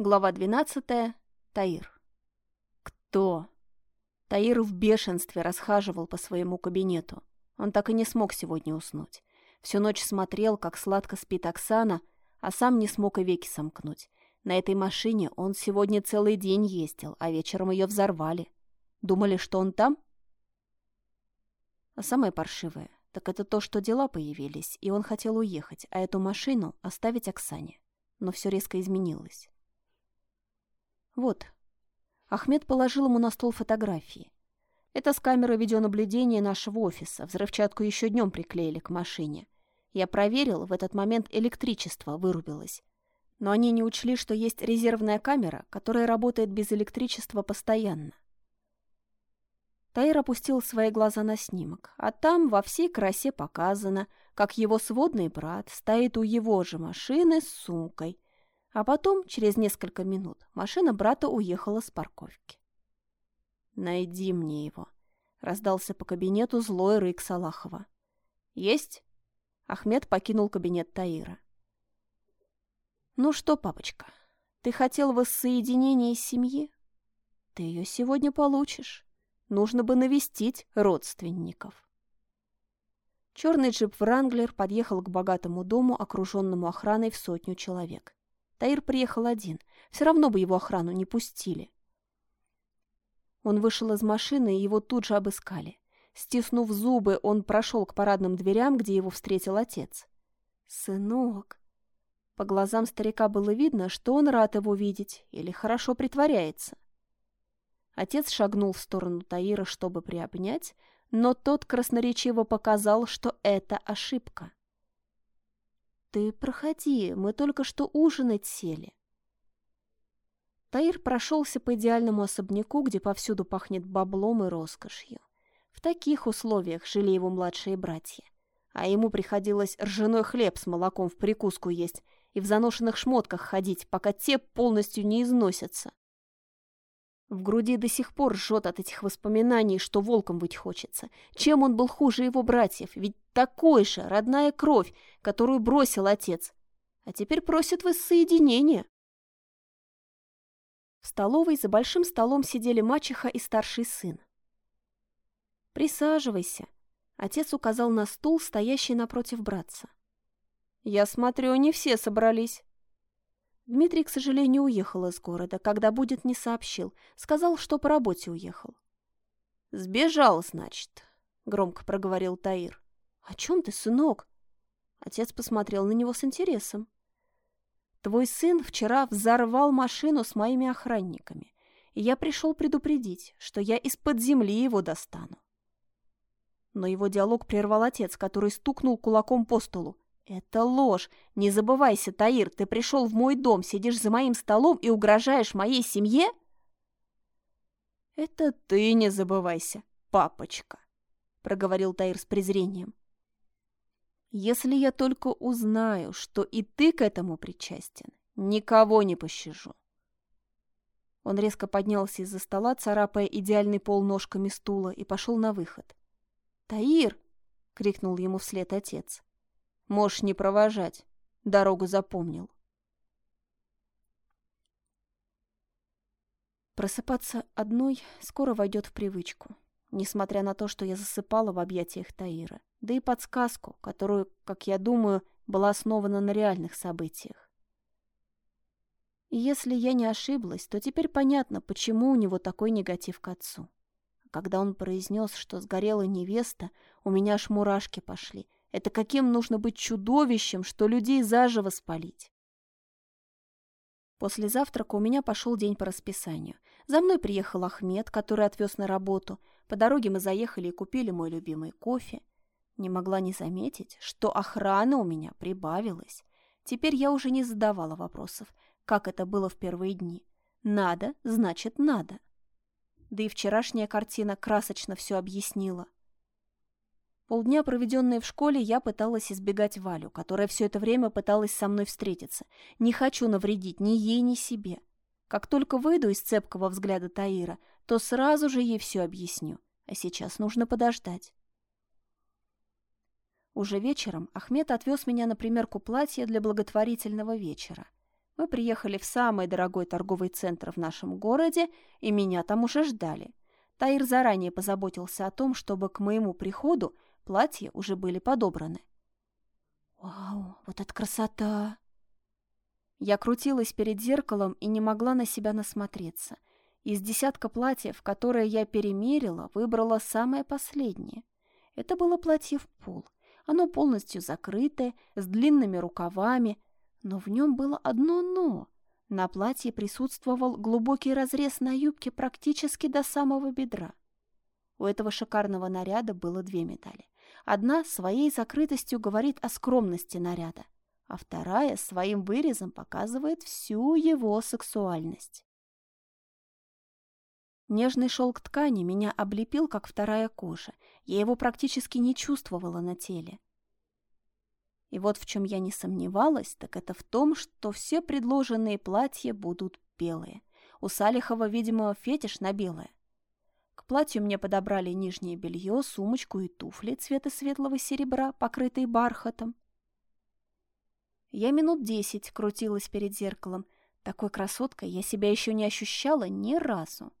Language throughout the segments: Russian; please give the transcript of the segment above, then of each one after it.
Глава 12. Таир. Кто? Таир в бешенстве расхаживал по своему кабинету. Он так и не смог сегодня уснуть. Всю ночь смотрел, как сладко спит Оксана, а сам не смог и веки сомкнуть. На этой машине он сегодня целый день ездил, а вечером ее взорвали. Думали, что он там? А самое паршивое, так это то, что дела появились, и он хотел уехать, а эту машину оставить Оксане. Но все резко изменилось. Вот. Ахмед положил ему на стол фотографии. Это с камеры видеонаблюдения нашего офиса. Взрывчатку еще днем приклеили к машине. Я проверил, в этот момент электричество вырубилось. Но они не учли, что есть резервная камера, которая работает без электричества постоянно. Таир опустил свои глаза на снимок, а там во всей красе показано, как его сводный брат стоит у его же машины с сумкой – а потом, через несколько минут, машина брата уехала с парковки. «Найди мне его», — раздался по кабинету злой рык Салахова. «Есть?» Ахмед покинул кабинет Таира. «Ну что, папочка, ты хотел воссоединения семьи? Ты ее сегодня получишь. Нужно бы навестить родственников». Черный джип Вранглер подъехал к богатому дому, окруженному охраной в сотню человек. Таир приехал один. Все равно бы его охрану не пустили. Он вышел из машины, и его тут же обыскали. Стиснув зубы, он прошел к парадным дверям, где его встретил отец. «Сынок!» По глазам старика было видно, что он рад его видеть или хорошо притворяется. Отец шагнул в сторону Таира, чтобы приобнять, но тот красноречиво показал, что это ошибка. «Ты проходи, мы только что ужинать сели». Таир прошелся по идеальному особняку, где повсюду пахнет баблом и роскошью. В таких условиях жили его младшие братья. А ему приходилось ржаной хлеб с молоком в прикуску есть и в заношенных шмотках ходить, пока те полностью не износятся. В груди до сих пор жжет от этих воспоминаний, что волком быть хочется. Чем он был хуже его братьев? Ведь такой же, родная кровь, которую бросил отец. А теперь просит воссоединения. В столовой за большим столом сидели мачеха и старший сын. «Присаживайся», — отец указал на стул, стоящий напротив братца. «Я смотрю, не все собрались». Дмитрий, к сожалению, уехал из города. Когда будет, не сообщил. Сказал, что по работе уехал. «Сбежал, значит», — громко проговорил Таир. «О чем ты, сынок?» Отец посмотрел на него с интересом. «Твой сын вчера взорвал машину с моими охранниками, и я пришел предупредить, что я из-под земли его достану». Но его диалог прервал отец, который стукнул кулаком по столу. «Это ложь! Не забывайся, Таир, ты пришел в мой дом, сидишь за моим столом и угрожаешь моей семье?» «Это ты не забывайся, папочка», — проговорил Таир с презрением. «Если я только узнаю, что и ты к этому причастен, никого не пощажу». Он резко поднялся из-за стола, царапая идеальный пол ножками стула, и пошел на выход. «Таир!» — крикнул ему вслед отец. Можешь не провожать. Дорогу запомнил. Просыпаться одной скоро войдет в привычку, несмотря на то, что я засыпала в объятиях Таира, да и подсказку, которую, как я думаю, была основана на реальных событиях. И если я не ошиблась, то теперь понятно, почему у него такой негатив к отцу. Когда он произнес, что сгорела невеста, у меня аж мурашки пошли — это каким нужно быть чудовищем, что людей заживо спалить? После завтрака у меня пошел день по расписанию. За мной приехал Ахмед, который отвез на работу. По дороге мы заехали и купили мой любимый кофе. Не могла не заметить, что охраны у меня прибавилось. Теперь я уже не задавала вопросов, как это было в первые дни. Надо, значит, надо. Да и вчерашняя картина красочно все объяснила. Полдня, проведенные в школе, я пыталась избегать Валю, которая все это время пыталась со мной встретиться. Не хочу навредить ни ей, ни себе. Как только выйду из цепкого взгляда Таира, то сразу же ей все объясню. А сейчас нужно подождать. Уже вечером Ахмед отвез меня на примерку платья для благотворительного вечера. Мы приехали в самый дорогой торговый центр в нашем городе, и меня там уже ждали. Таир заранее позаботился о том, чтобы к моему приходу платья уже были подобраны. «Вау, вот это красота!» Я крутилась перед зеркалом и не могла на себя насмотреться. Из десятка платьев, которые я перемерила, выбрала самое последнее. Это было платье в пол. Оно полностью закрытое, с длинными рукавами, но в нем было одно «но». На платье присутствовал глубокий разрез на юбке практически до самого бедра. У этого шикарного наряда было две медали. Одна своей закрытостью говорит о скромности наряда, а вторая своим вырезом показывает всю его сексуальность. Нежный шелк ткани меня облепил, как вторая кожа. Я его практически не чувствовала на теле. И вот в чем я не сомневалась, так это в том, что все предложенные платья будут белые. У Салихова, видимо, фетиш на белое. К платью мне подобрали нижнее белье, сумочку и туфли цвета светлого серебра, покрытые бархатом. Я минут десять крутилась перед зеркалом. Такой красоткой я себя еще не ощущала ни разу.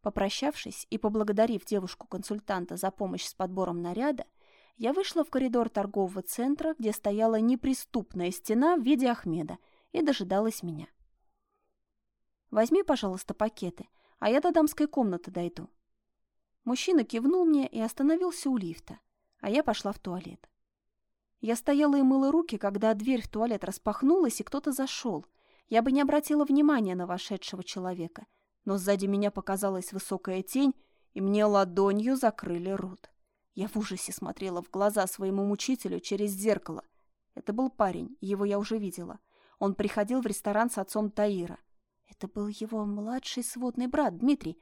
Попрощавшись и поблагодарив девушку-консультанта за помощь с подбором наряда, я вышла в коридор торгового центра, где стояла неприступная стена в виде Ахмеда, и дожидалась меня. «Возьми, пожалуйста, пакеты, а я до дамской комнаты дойду». Мужчина кивнул мне и остановился у лифта, а я пошла в туалет. Я стояла и мыла руки, когда дверь в туалет распахнулась, и кто-то зашел. Я бы не обратила внимания на вошедшего человека — но сзади меня показалась высокая тень, и мне ладонью закрыли рот. Я в ужасе смотрела в глаза своему мучителю через зеркало. Это был парень, его я уже видела. Он приходил в ресторан с отцом Таира. Это был его младший сводный брат, Дмитрий.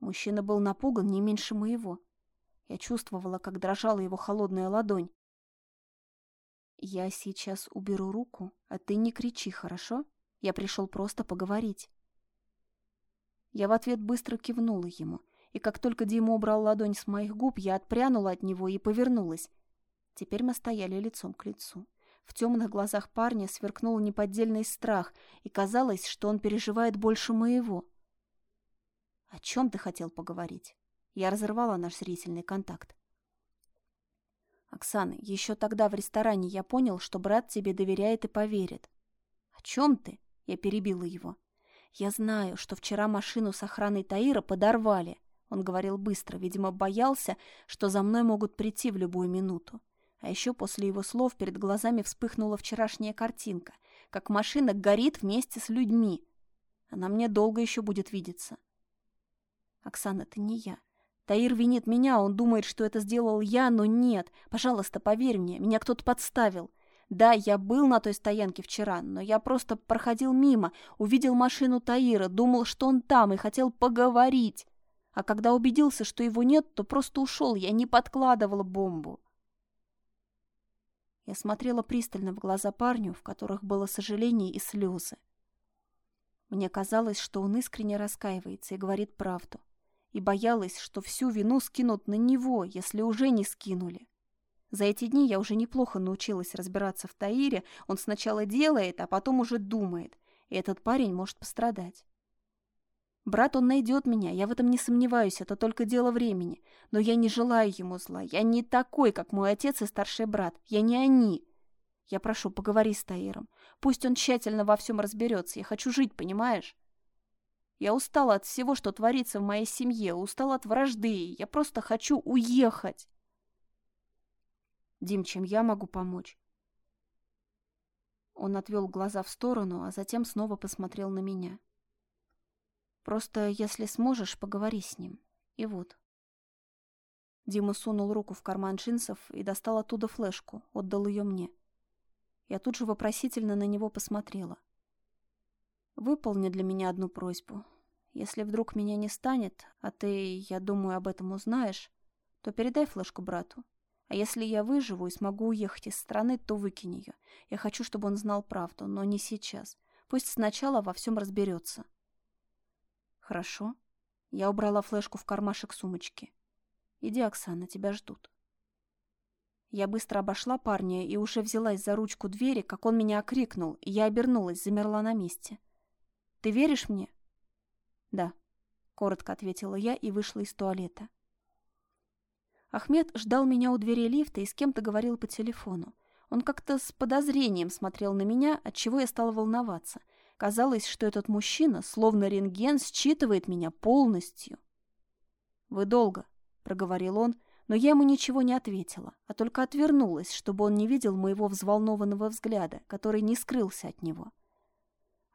Мужчина был напуган не меньше моего. Я чувствовала, как дрожала его холодная ладонь. «Я сейчас уберу руку, а ты не кричи, хорошо? Я пришел просто поговорить». Я в ответ быстро кивнула ему, и как только Дима убрал ладонь с моих губ, я отпрянула от него и повернулась. Теперь мы стояли лицом к лицу. В темных глазах парня сверкнул неподдельный страх, и казалось, что он переживает больше моего. «О чем ты хотел поговорить?» Я разорвала наш зрительный контакт. «Оксана, еще тогда в ресторане я понял, что брат тебе доверяет и поверит». «О чем ты?» Я перебила его. «Я знаю, что вчера машину с охраной Таира подорвали», — он говорил быстро, видимо, боялся, что за мной могут прийти в любую минуту. А еще после его слов перед глазами вспыхнула вчерашняя картинка, как машина горит вместе с людьми. Она мне долго еще будет видеться. «Оксана, это не я. Таир винит меня, он думает, что это сделал я, но нет. Пожалуйста, поверь мне, меня кто-то подставил. Да, я был на той стоянке вчера, но я просто проходил мимо, увидел машину Таира, думал, что он там и хотел поговорить. А когда убедился, что его нет, то просто ушел, я не подкладывала бомбу. Я смотрела пристально в глаза парню, в которых было сожаление и слезы. Мне казалось, что он искренне раскаивается и говорит правду. И боялась, что всю вину скинут на него, если уже не скинули. За эти дни я уже неплохо научилась разбираться в Таире. Он сначала делает, а потом уже думает. И этот парень может пострадать. Брат, он найдет меня, я в этом не сомневаюсь, это только дело времени. Но я не желаю ему зла. Я не такой, как мой отец и старший брат. Я не они. Я прошу, поговори с Таиром. Пусть он тщательно во всем разберется. Я хочу жить, понимаешь? Я устала от всего, что творится в моей семье, устала от вражды. Я просто хочу уехать. Дим, чем я могу помочь? Он отвел глаза в сторону, а затем снова посмотрел на меня. Просто, если сможешь, поговори с ним. И вот. Дима сунул руку в карман джинсов и достал оттуда флешку, отдал ее мне. Я тут же вопросительно на него посмотрела. Выполни для меня одну просьбу. Если вдруг меня не станет, а ты, я думаю, об этом узнаешь, то передай флешку брату. А если я выживу и смогу уехать из страны, то выкинь ее. Я хочу, чтобы он знал правду, но не сейчас. Пусть сначала во всем разберется. Хорошо. Я убрала флешку в кармашек сумочки. Иди, Оксана, тебя ждут. Я быстро обошла парня и уже взялась за ручку двери, как он меня окрикнул, и я обернулась, замерла на месте. «Ты веришь мне?» «Да», — коротко ответила я и вышла из туалета. Ахмед ждал меня у двери лифта и с кем-то говорил по телефону. Он как-то с подозрением смотрел на меня, от чего я стала волноваться. Казалось, что этот мужчина, словно рентген, считывает меня полностью. «Вы долго», — проговорил он, но я ему ничего не ответила, а только отвернулась, чтобы он не видел моего взволнованного взгляда, который не скрылся от него.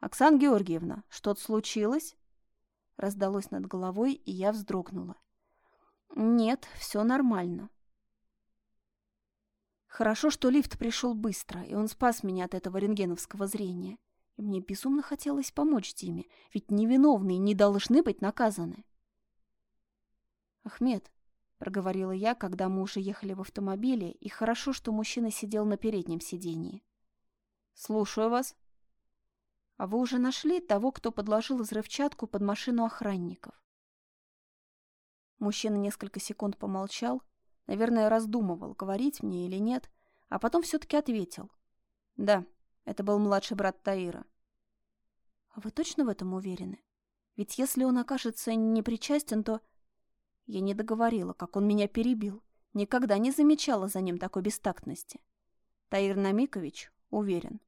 «Оксана Георгиевна, что-то случилось?» Раздалось над головой, и я вздрогнула. «Нет, все нормально». Хорошо, что лифт пришел быстро, и он спас меня от этого рентгеновского зрения. И мне безумно хотелось помочь Диме, ведь невиновные не должны быть наказаны. «Ахмед», — проговорила я, когда мы уже ехали в автомобиле, и хорошо, что мужчина сидел на переднем сидении. «Слушаю вас». «А вы уже нашли того, кто подложил взрывчатку под машину охранников?» Мужчина несколько секунд помолчал, наверное, раздумывал, говорить мне или нет, а потом все-таки ответил. «Да, это был младший брат Таира». «А вы точно в этом уверены? Ведь если он окажется непричастен, то...» Я не договорила, как он меня перебил. Никогда не замечала за ним такой бестактности. Таир Намикович уверен.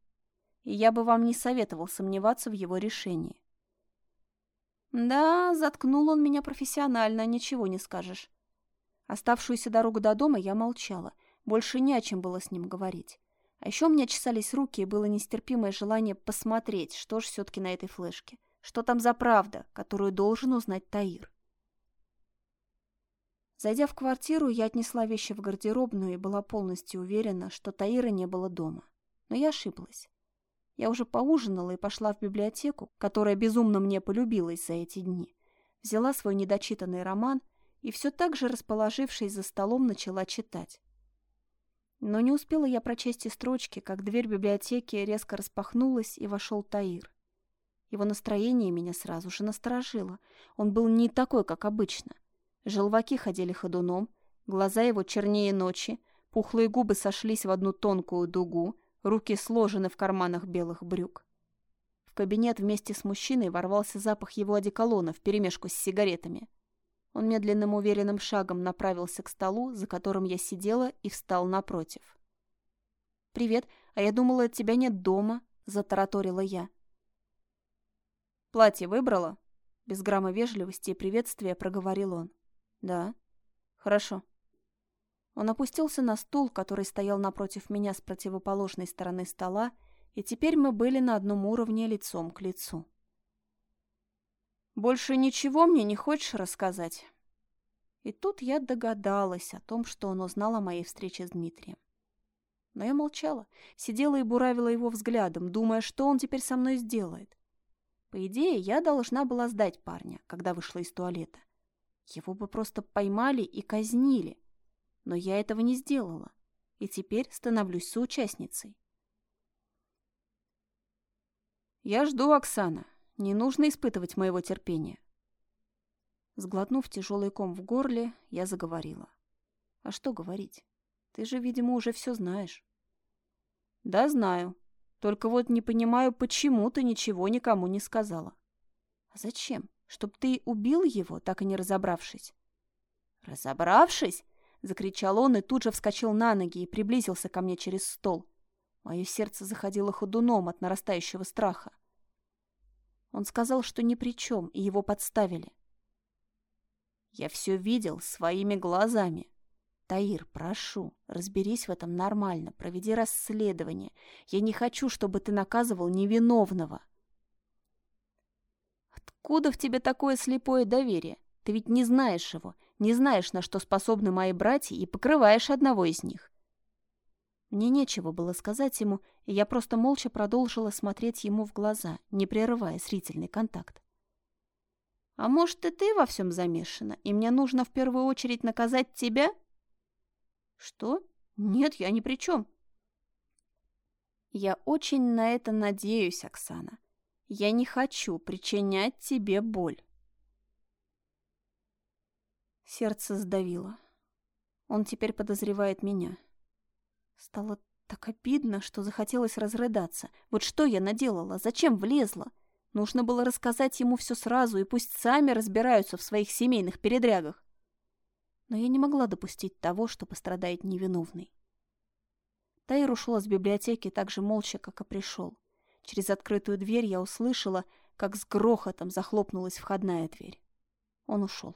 И я бы вам не советовал сомневаться в его решении. Да, заткнул он меня профессионально, ничего не скажешь. Оставшуюся дорогу до дома я молчала. Больше не о чем было с ним говорить. А еще у меня чесались руки, и было нестерпимое желание посмотреть, что же все-таки на этой флешке. Что там за правда, которую должен узнать Таир. Зайдя в квартиру, я отнесла вещи в гардеробную и была полностью уверена, что Таира не было дома. Но я ошиблась. Я уже поужинала и пошла в библиотеку, которая безумно мне полюбилась за эти дни. Взяла свой недочитанный роман и все так же, расположившись за столом, начала читать. Но не успела я прочесть и строчки, как дверь библиотеки резко распахнулась, и вошел Таир. Его настроение меня сразу же насторожило. Он был не такой, как обычно. Желваки ходили ходуном, глаза его чернее ночи, пухлые губы сошлись в одну тонкую дугу, руки сложены в карманах белых брюк. В кабинет вместе с мужчиной ворвался запах его одеколона вперемешку с сигаретами. Он медленным уверенным шагом направился к столу, за которым я сидела, и встал напротив. «Привет, а я думала, тебя нет дома», — затараторила я. «Платье выбрала?» Без грамма вежливости и приветствия проговорил он. «Да». «Хорошо». Он опустился на стул, который стоял напротив меня с противоположной стороны стола, и теперь мы были на одном уровне лицом к лицу. «Больше ничего мне не хочешь рассказать?» И тут я догадалась о том, что он узнал о моей встрече с Дмитрием. Но я молчала, сидела и буравила его взглядом, думая, что он теперь со мной сделает. По идее, я должна была сдать парня, когда вышла из туалета. Его бы просто поймали и казнили. Но я этого не сделала. И теперь становлюсь соучастницей. «Я жду, Оксана. Не нужно испытывать моего терпения». Сглотнув тяжелый ком в горле, я заговорила. «А что говорить? Ты же, видимо, уже все знаешь». «Да, знаю. Только вот не понимаю, почему ты ничего никому не сказала». «А зачем? Чтоб ты убил его, так и не разобравшись. «Разобравшись?» — закричал он и тут же вскочил на ноги и приблизился ко мне через стол. Мое сердце заходило ходуном от нарастающего страха. Он сказал, что ни при чем, и его подставили. Я все видел своими глазами. Таир, прошу, разберись в этом нормально, проведи расследование. Я не хочу, чтобы ты наказывал невиновного. Откуда в тебе такое слепое доверие? Ты ведь не знаешь его, не знаешь, на что способны мои братья, и покрываешь одного из них. Мне нечего было сказать ему, и я просто молча продолжила смотреть ему в глаза, не прерывая зрительный контакт. «А может, и ты во всем замешана, и мне нужно в первую очередь наказать тебя?» «Что? Нет, я ни при чем». «Я очень на это надеюсь, Оксана. Я не хочу причинять тебе боль. Сердце сдавило. Он теперь подозревает меня. Стало так обидно, что захотелось разрыдаться. Вот что я наделала? Зачем влезла? Нужно было рассказать ему все сразу, и пусть сами разбираются в своих семейных передрягах. Но я не могла допустить того, что пострадает невиновный. Таир ушел из библиотеки так же молча, как и пришел. Через открытую дверь я услышала, как с грохотом захлопнулась входная дверь. Он ушел.